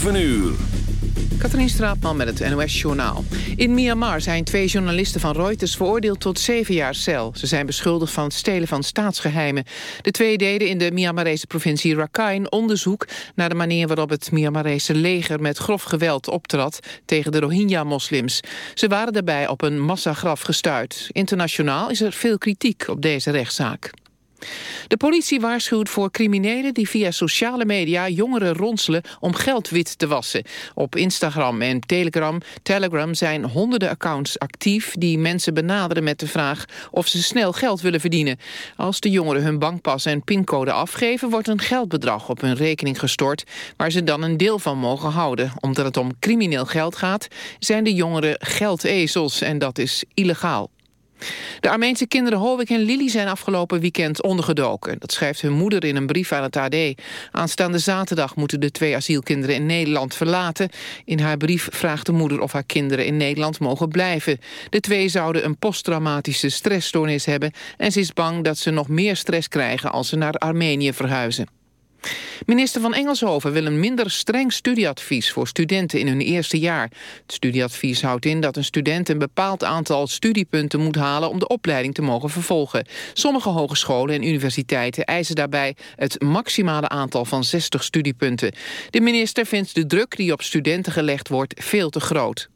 7 uur. Katrien Straatman met het NOS-journaal. In Myanmar zijn twee journalisten van Reuters veroordeeld tot zeven jaar cel. Ze zijn beschuldigd van stelen van staatsgeheimen. De twee deden in de Myanmarese provincie Rakhine onderzoek... naar de manier waarop het Myanmarese leger met grof geweld optrad... tegen de Rohingya-moslims. Ze waren daarbij op een massagraf gestuurd. Internationaal is er veel kritiek op deze rechtszaak. De politie waarschuwt voor criminelen die via sociale media jongeren ronselen om geld wit te wassen. Op Instagram en Telegram, Telegram zijn honderden accounts actief die mensen benaderen met de vraag of ze snel geld willen verdienen. Als de jongeren hun bankpas en pincode afgeven wordt een geldbedrag op hun rekening gestort waar ze dan een deel van mogen houden. Omdat het om crimineel geld gaat zijn de jongeren geldezels en dat is illegaal. De Armeense kinderen Hovik en Lili zijn afgelopen weekend ondergedoken. Dat schrijft hun moeder in een brief aan het AD. Aanstaande zaterdag moeten de twee asielkinderen in Nederland verlaten. In haar brief vraagt de moeder of haar kinderen in Nederland mogen blijven. De twee zouden een posttraumatische stressstoornis hebben... en ze is bang dat ze nog meer stress krijgen als ze naar Armenië verhuizen. Minister van Engelshoven wil een minder streng studieadvies voor studenten in hun eerste jaar. Het studieadvies houdt in dat een student een bepaald aantal studiepunten moet halen om de opleiding te mogen vervolgen. Sommige hogescholen en universiteiten eisen daarbij het maximale aantal van 60 studiepunten. De minister vindt de druk die op studenten gelegd wordt veel te groot.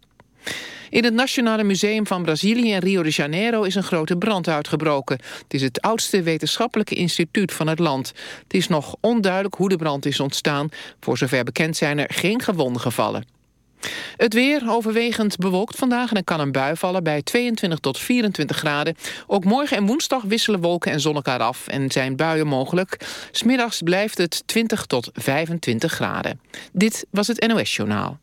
In het Nationale Museum van Brazilië in Rio de Janeiro is een grote brand uitgebroken. Het is het oudste wetenschappelijke instituut van het land. Het is nog onduidelijk hoe de brand is ontstaan. Voor zover bekend zijn er geen gewonden gevallen. Het weer overwegend bewolkt vandaag en er kan een bui vallen bij 22 tot 24 graden. Ook morgen en woensdag wisselen wolken en zon elkaar af en zijn buien mogelijk. Smiddags blijft het 20 tot 25 graden. Dit was het NOS Journaal.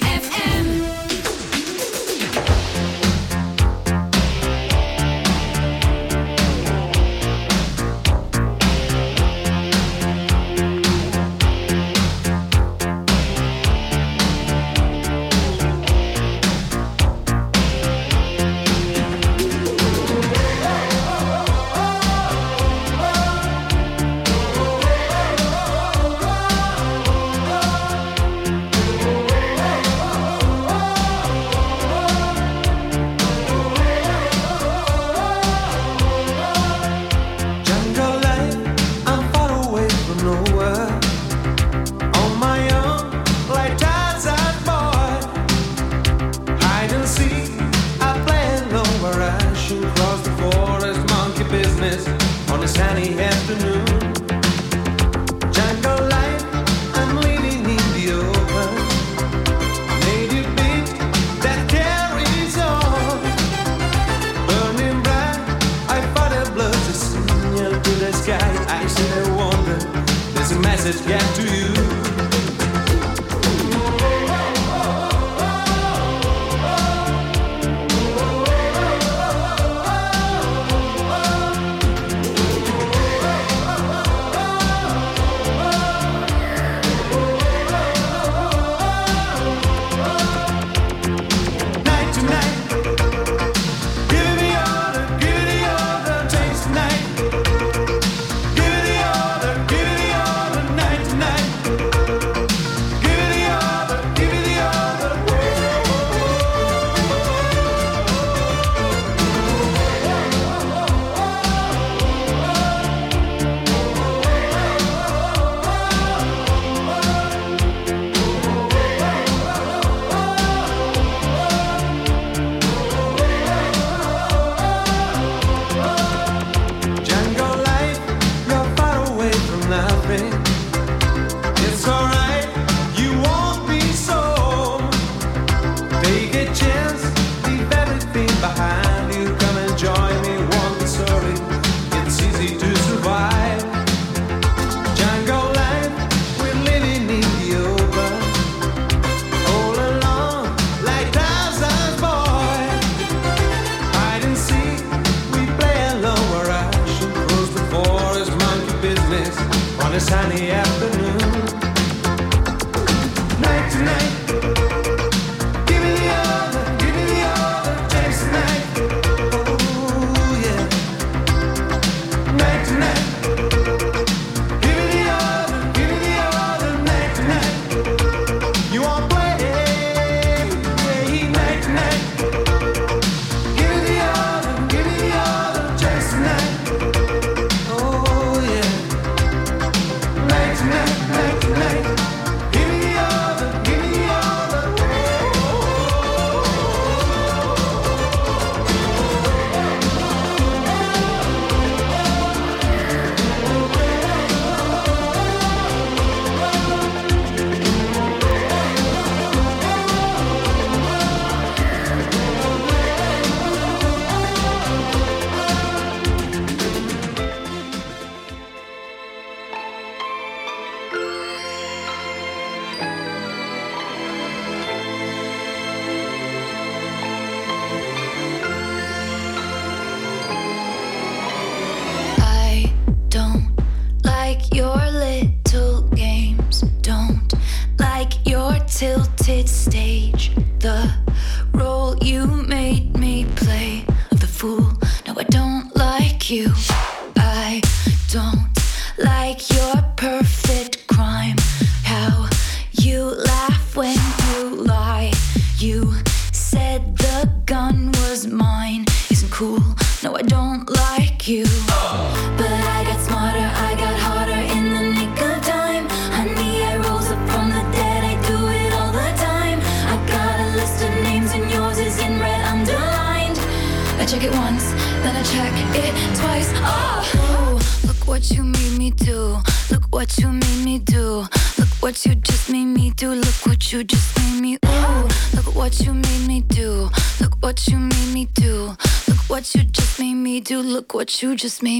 You just made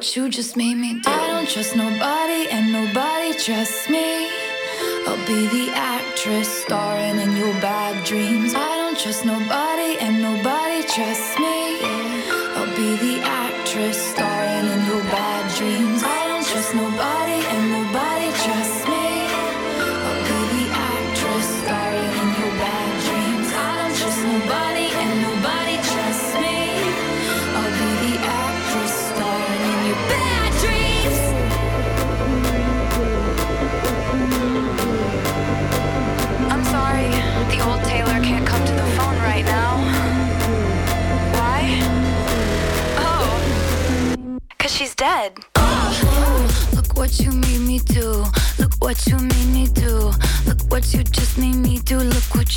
what you just made me do. I don't trust nobody, and nobody trusts me. I'll be the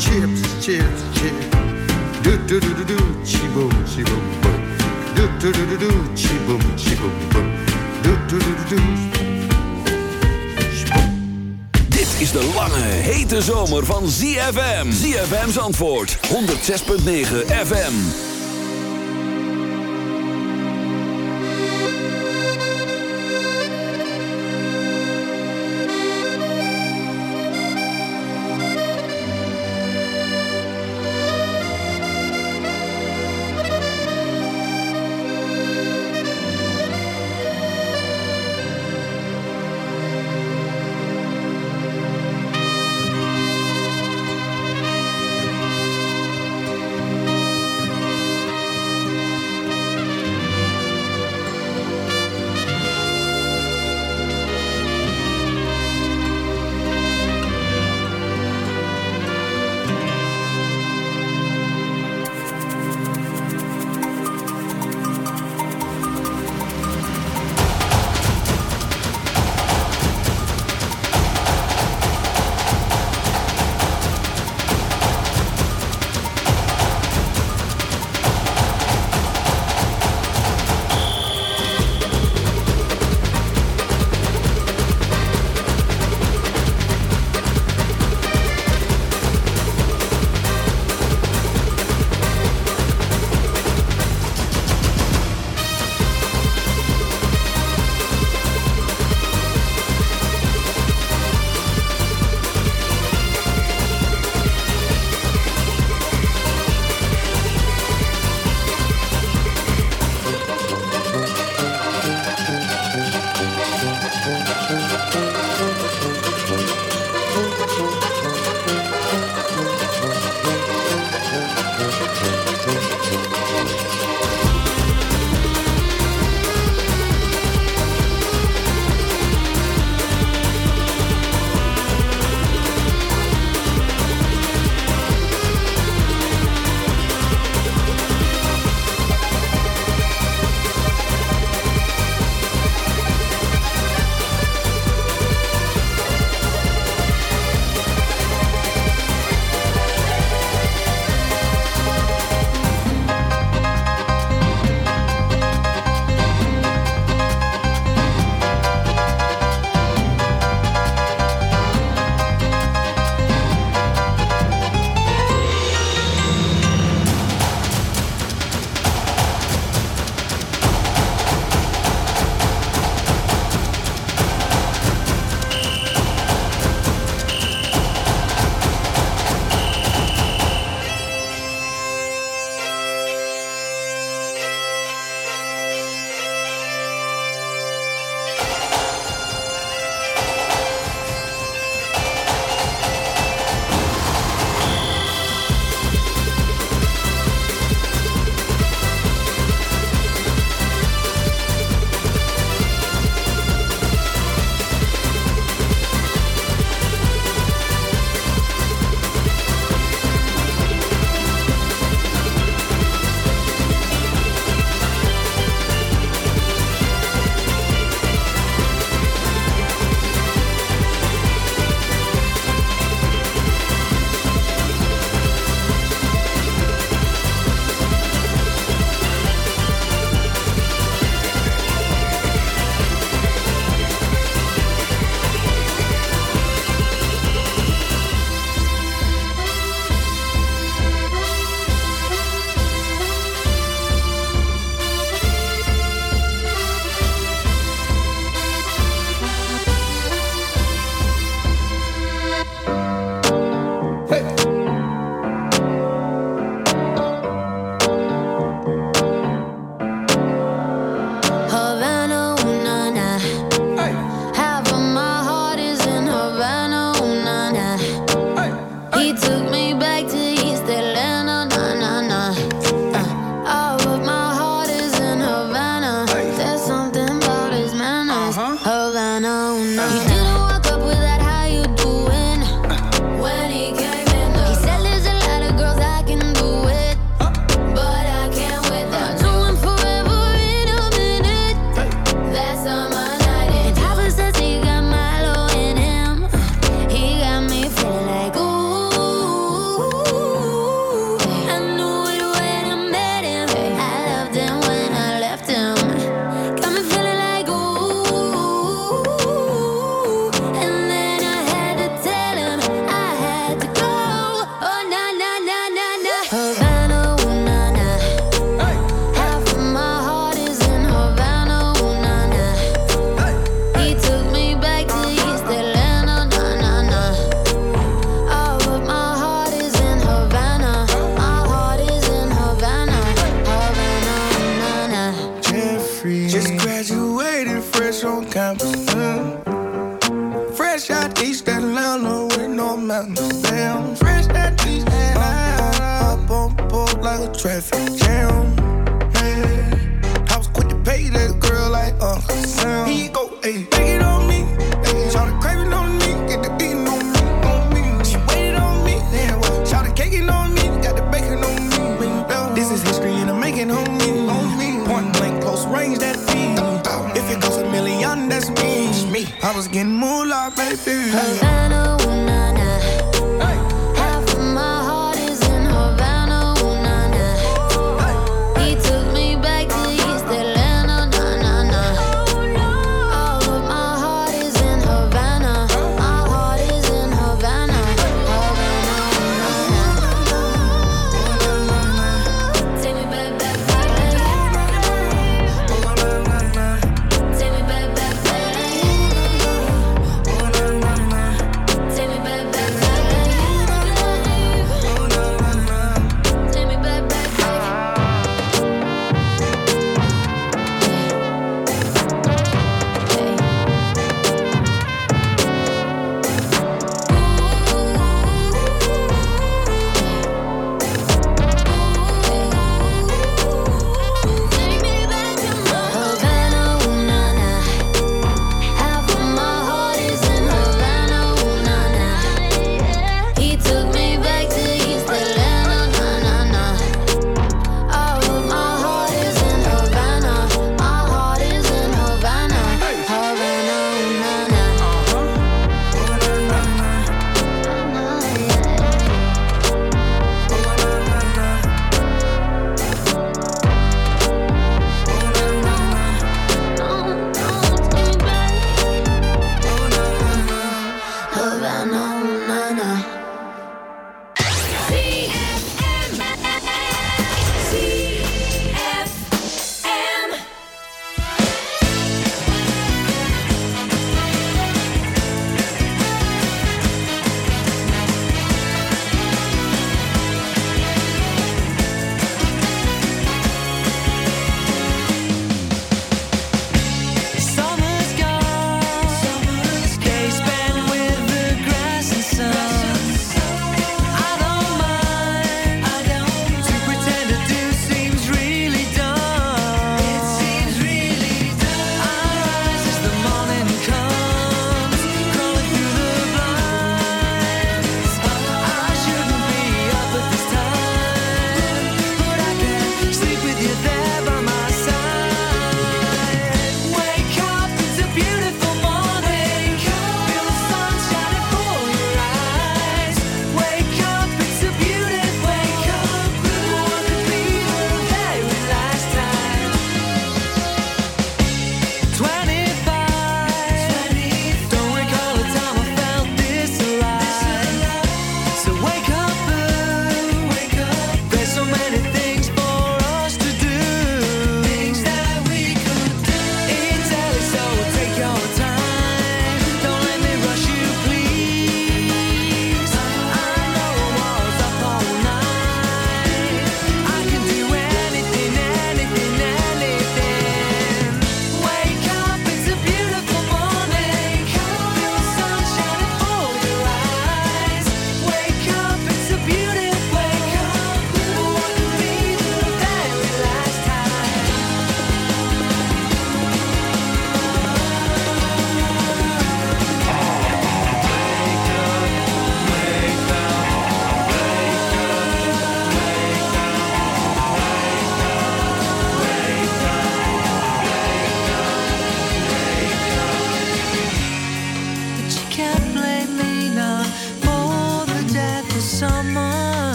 Chips, chips, chips. Do do do do do, chi boom, chi boom boom. Do do do do do, chi boom, chi boom boom. Do do do do do. Dit is de lange, hete zomer van ZFM. ZFM's antwoord, 106.9 FM.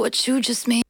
What you just made.